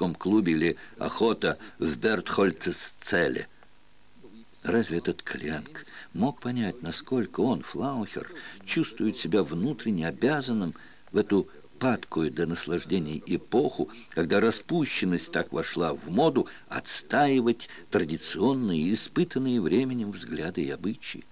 мужском клубе или охота в Бертхольцесцеле. Разве этот Кленк мог понять, насколько он, Флаухер, чувствует себя внутренне обязанным в эту падкую до наслаждений эпоху, когда распущенность так вошла в моду, отстаивать традиционные и испытанные временем взгляды и обычаи.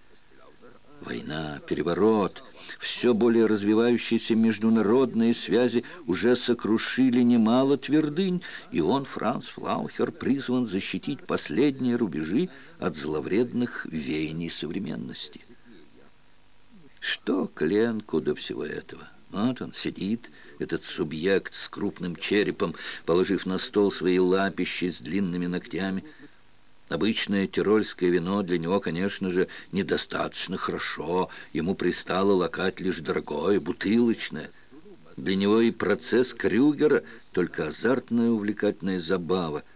Война, переворот, все более развивающиеся международные связи уже сокрушили немало твердынь, и он, Франц Флаухер, призван защитить последние рубежи от зловредных веяний современности. Что Кленку до всего этого? Вот он сидит, этот субъект с крупным черепом, положив на стол свои лапищи с длинными ногтями. Обычное тирольское вино для него, конечно же, недостаточно хорошо. Ему пристало лакать лишь дорогое, бутылочное. Для него и процесс Крюгера — только азартная увлекательная забава —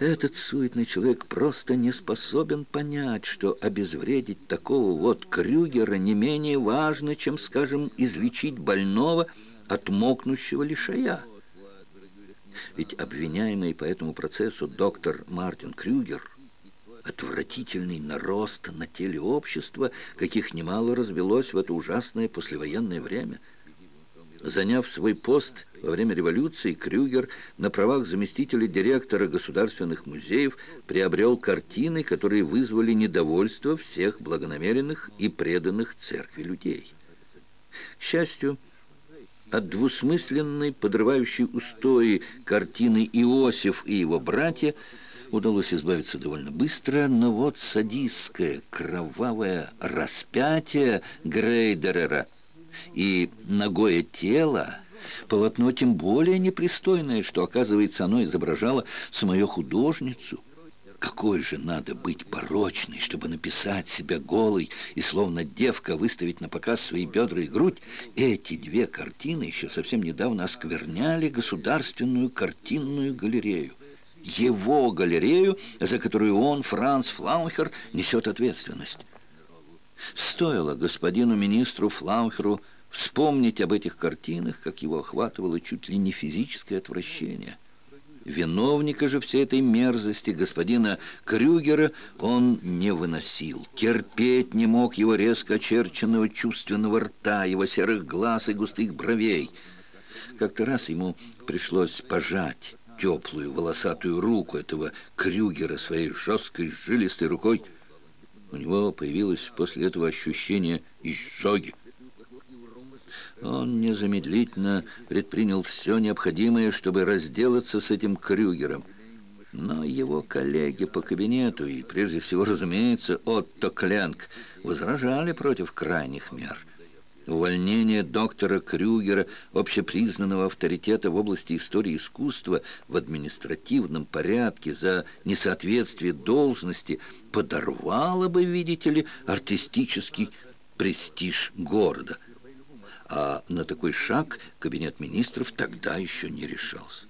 этот суетный человек просто не способен понять, что обезвредить такого вот Крюгера не менее важно, чем, скажем, излечить больного от мокнущего лишая. Ведь обвиняемый по этому процессу доктор Мартин Крюгер отвратительный нарост на теле общества, каких немало развелось в это ужасное послевоенное время – Заняв свой пост во время революции, Крюгер на правах заместителя директора государственных музеев приобрел картины, которые вызвали недовольство всех благонамеренных и преданных церкви людей. К счастью, от двусмысленной, подрывающей устои картины «Иосиф и его братья» удалось избавиться довольно быстро, но вот садистское, кровавое распятие Грейдерера – и ногое тело, полотно тем более непристойное, что, оказывается, оно изображало самую художницу. Какой же надо быть порочной, чтобы написать себя голой и, словно девка, выставить на показ свои бедра и грудь? Эти две картины еще совсем недавно оскверняли государственную картинную галерею. Его галерею, за которую он, Франц Флаухер, несет ответственность. Стоило господину министру Флаухеру вспомнить об этих картинах, как его охватывало чуть ли не физическое отвращение. Виновника же всей этой мерзости, господина Крюгера, он не выносил. Терпеть не мог его резко очерченного чувственного рта, его серых глаз и густых бровей. Как-то раз ему пришлось пожать теплую волосатую руку этого Крюгера своей жесткой жилистой рукой, у него появилось после этого ощущение изжоги. Он незамедлительно предпринял все необходимое, чтобы разделаться с этим Крюгером. Но его коллеги по кабинету, и прежде всего, разумеется, Отто Кленк, возражали против крайних мер – Увольнение доктора Крюгера, общепризнанного авторитета в области истории искусства, в административном порядке за несоответствие должности подорвало бы, видите ли, артистический престиж города. А на такой шаг кабинет министров тогда еще не решался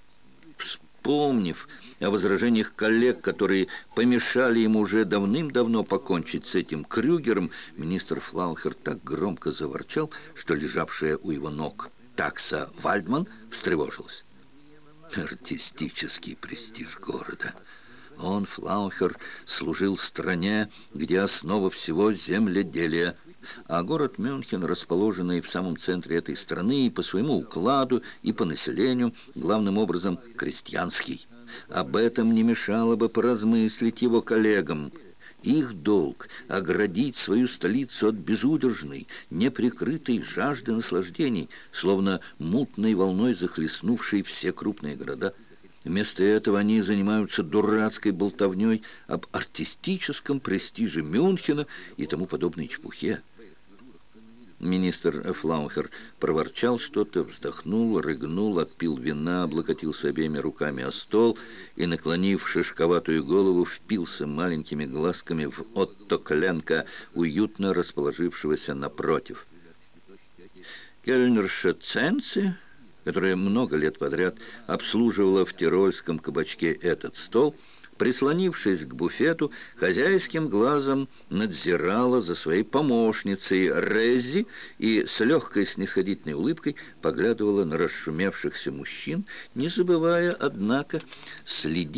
вспомнив о возражениях коллег, которые помешали ему уже давным-давно покончить с этим Крюгером, министр Флаухер так громко заворчал, что лежавшая у его ног такса Вальдман встревожилась. Артистический престиж города. Он, Флаухер, служил стране, где основа всего земледелия – а город Мюнхен, расположенный в самом центре этой страны и по своему укладу, и по населению, главным образом крестьянский. Об этом не мешало бы поразмыслить его коллегам. Их долг — оградить свою столицу от безудержной, неприкрытой жажды наслаждений, словно мутной волной захлестнувшей все крупные города. Вместо этого они занимаются дурацкой болтовней об артистическом престиже Мюнхена и тому подобной чепухе. Министр Флаухер проворчал что-то, вздохнул, рыгнул, отпил вина, облокотился обеими руками о стол и, наклонив шишковатую голову, впился маленькими глазками в Отто Кленка, уютно расположившегося напротив. Кельнерша Ценци, которая много лет подряд обслуживала в тирольском кабачке этот стол, прислонившись к буфету, хозяйским глазом надзирала за своей помощницей Реззи и с легкой снисходительной улыбкой поглядывала на расшумевшихся мужчин, не забывая, однако, следить